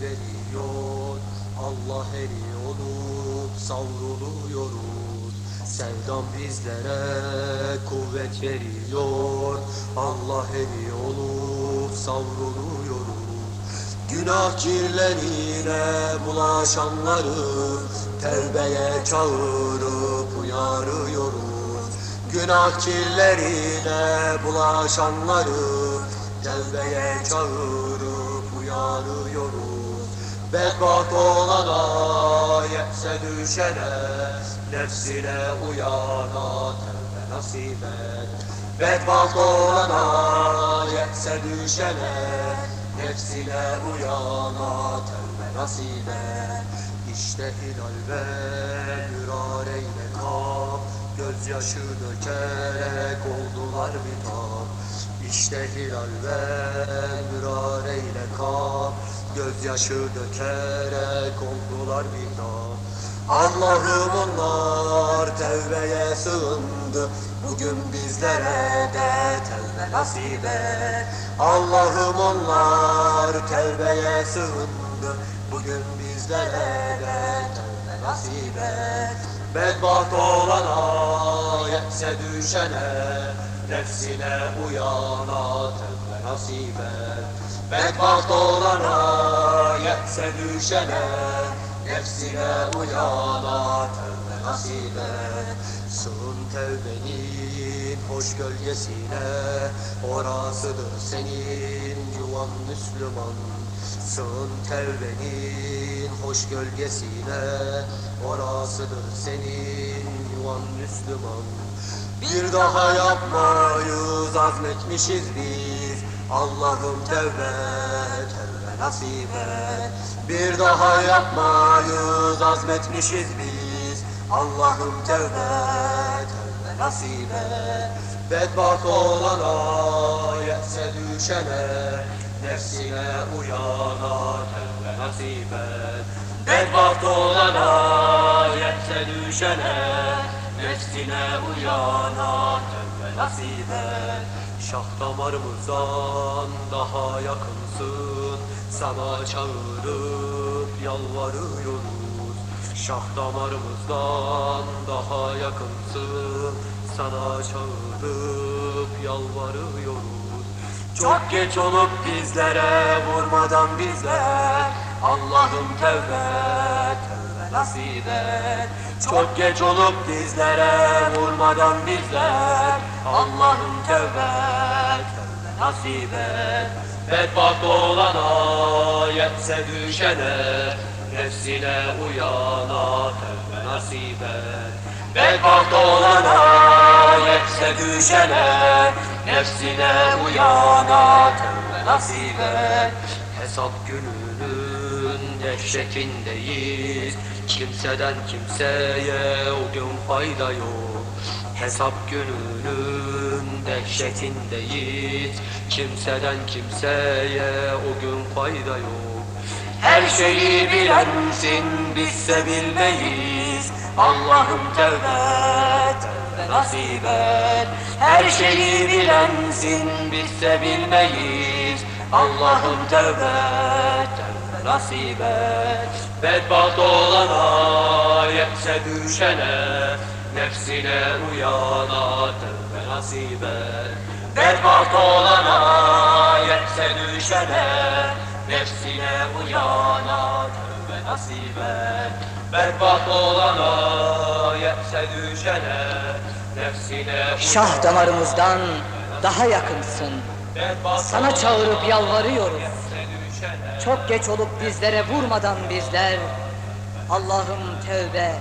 veriyor Allah eri olup savruluyoruz. Sevdam bizlere kuvvet veriyor. Allah eri olup savruluyoruz. Günah kirlerine bulaşanları Tevbeye çağırıp uyarıyoruz. Günah kirlerine bulaşanları Tevbeye çağırıp uyarıyoruz Bedbaht olana, yetse düşene Nefsine uyana tevbe nasip et. Bedbaht olana, yetse düşene Nefsine uyana tevbe nasip et. İşte hilal ve mürar eyle kap Gözyaşı dökerek oldular bitap İşte hilal ve mürar eyle kap Gözyaşı dökerek oldular bitap Allah'ım onlar tevbeye sığındı. Bugün bizlere de tevbe nasip et. Allah'ım onlar tevbeye sığındı. Bugün bizlere de tevbe nasip et. Bedbaht olana, yetse düşene Nefsine uyana tevbe nasip et Bedbaht olana, yetse düşene Nefsine uyana tevbe nasip et Sığın tevbenin hoş gölgesine Orasıdır senin yuvan Müslüman. Sığın tevbenin hoş gölgesine Orasıdır senin yuvan Müslüman. Bir daha yapmayız azmetmişiz biz Allah'ım tevbe, tevbe nasip Bir daha yapmayız azmetmişiz biz. Allah'ım tevbe, tevbe nasip et. Bedbaht olana, yetse düşene Nefsine uyana tevbe nasip et. Bedbaht olana, yetse düşene Nefsine uyana tevbe nasip Şah damarımızdan daha yakınsın. Sana çağırıp yalvarıyoruz. Şah damarımızdan daha yakınsın. Sana çağırıp yalvarıyoruz. Çok geç olup bizlere vurmadan bizler Allah'ım tevbe, tevbe nasip et Çok geç olup bizlere vurmadan bizler Allah'ım tevbe, tevbe nasip et. Bedbaht olana, yetse düşene Nefsine uyana tevbe nasip et. Bedbaht olana, yetse düşene Nefsine uyana tevbe nasip et Hesap gününün dehşetindeyiz. Kimseden kimseye o gün fayda yok. Hesap gününün dehşetindeyiz. Kimseden kimseye o gün fayda yok. Her şeyi bilensin bizse bilmeyiz Allah'ım tevbe, tevbe nasip et. Her şeyi bilensin bizse bilmeyiz Allah'ım tevbe, tevbe nasip et. Bedbaht olana, yetse düşene Nefsine uyana tevbe nasip et. Bedbaht olana, yetse düşene Nefsine uyana tevbe nasip et. Bedbaht olana, yetse düşene Nefsine Şah damarımızdan daha yakınsın. Sana çağırıp yalvarıyoruz. Çok geç olup bizlere vurmadan bizler. Allah'ım tevbe,